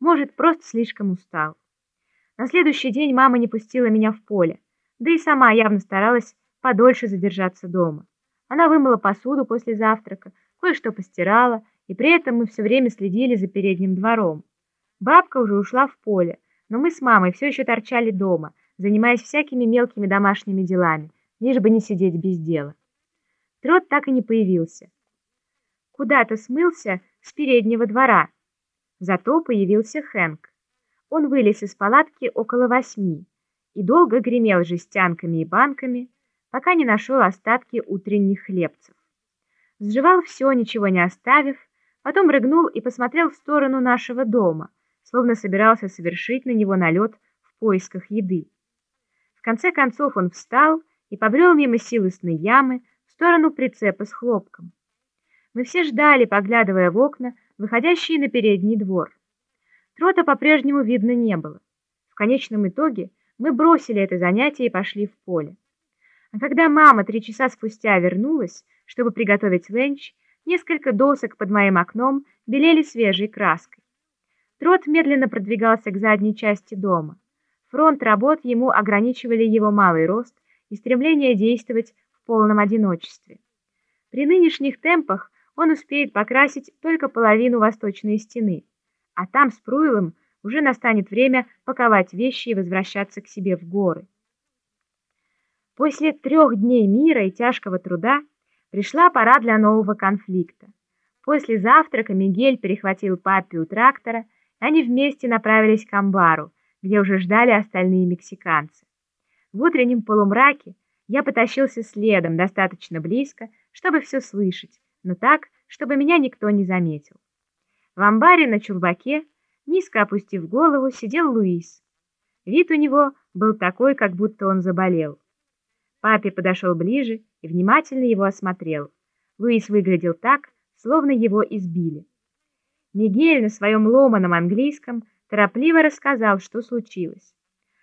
Может, просто слишком устал. На следующий день мама не пустила меня в поле, да и сама явно старалась подольше задержаться дома. Она вымыла посуду после завтрака, кое-что постирала, и при этом мы все время следили за передним двором. Бабка уже ушла в поле, но мы с мамой все еще торчали дома, занимаясь всякими мелкими домашними делами, лишь бы не сидеть без дела. Трот так и не появился. Куда-то смылся с переднего двора. Зато появился Хэнк. Он вылез из палатки около восьми и долго гремел жестянками и банками, пока не нашел остатки утренних хлебцев. Сживал все, ничего не оставив, потом рыгнул и посмотрел в сторону нашего дома, словно собирался совершить на него налет в поисках еды. В конце концов он встал и побрел мимо силосной ямы в сторону прицепа с хлопком. Мы все ждали, поглядывая в окна, выходящие на передний двор. Трота по-прежнему видно не было. В конечном итоге мы бросили это занятие и пошли в поле. А когда мама три часа спустя вернулась, чтобы приготовить ленч, несколько досок под моим окном белели свежей краской. Трот медленно продвигался к задней части дома. Фронт работ ему ограничивали его малый рост и стремление действовать в полном одиночестве. При нынешних темпах он успеет покрасить только половину восточной стены, а там с Пруилом уже настанет время паковать вещи и возвращаться к себе в горы. После трех дней мира и тяжкого труда пришла пора для нового конфликта. После завтрака Мигель перехватил папе у трактора, и они вместе направились к амбару, где уже ждали остальные мексиканцы. В утреннем полумраке я потащился следом достаточно близко, чтобы все слышать, но так, чтобы меня никто не заметил. В амбаре на чурбаке, низко опустив голову, сидел Луис. Вид у него был такой, как будто он заболел. Папе подошел ближе и внимательно его осмотрел. Луис выглядел так, словно его избили. Мигель на своем ломаном английском торопливо рассказал, что случилось.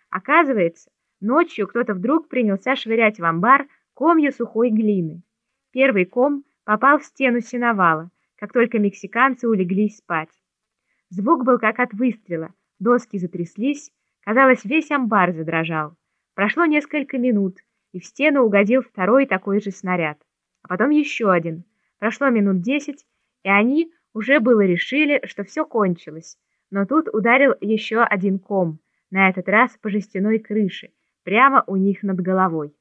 Оказывается, ночью кто-то вдруг принялся швырять в амбар комья сухой глины. Первый ком попал в стену сеновала, как только мексиканцы улеглись спать. Звук был как от выстрела, доски затряслись, казалось, весь амбар задрожал. Прошло несколько минут, и в стену угодил второй такой же снаряд. А потом еще один. Прошло минут десять, и они уже было решили, что все кончилось. Но тут ударил еще один ком, на этот раз по жестяной крыше, прямо у них над головой.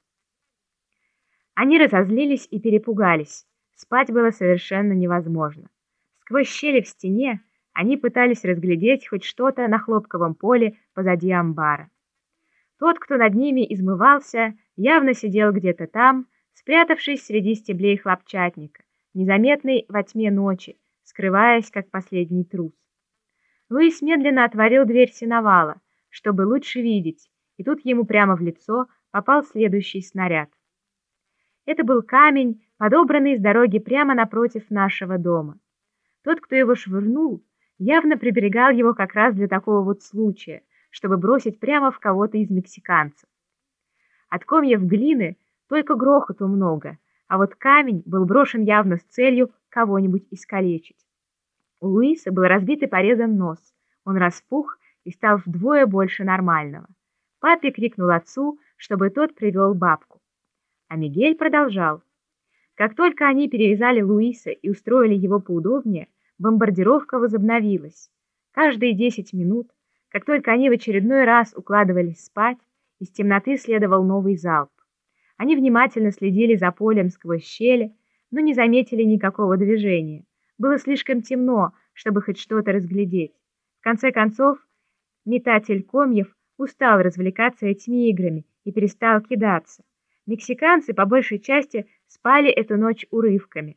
Они разозлились и перепугались. Спать было совершенно невозможно. Сквозь щели в стене они пытались разглядеть хоть что-то на хлопковом поле позади амбара. Тот, кто над ними измывался, явно сидел где-то там, спрятавшись среди стеблей хлопчатника, незаметный во тьме ночи, скрываясь, как последний трус. Луис медленно отворил дверь сеновала, чтобы лучше видеть, и тут ему прямо в лицо попал следующий снаряд. Это был камень, подобранный с дороги прямо напротив нашего дома. Тот, кто его швырнул, явно приберегал его как раз для такого вот случая, чтобы бросить прямо в кого-то из мексиканцев. От комьев глины только грохоту много, а вот камень был брошен явно с целью кого-нибудь искалечить. У Луиса был разбит и порезан нос. Он распух и стал вдвое больше нормального. Папе крикнул отцу, чтобы тот привел бабку. А Мигель продолжал. Как только они перевязали Луиса и устроили его поудобнее, бомбардировка возобновилась. Каждые десять минут, как только они в очередной раз укладывались спать, из темноты следовал новый залп. Они внимательно следили за полем сквозь щели, но не заметили никакого движения. Было слишком темно, чтобы хоть что-то разглядеть. В конце концов, метатель комьев устал развлекаться этими играми и перестал кидаться. Мексиканцы по большей части спали эту ночь урывками.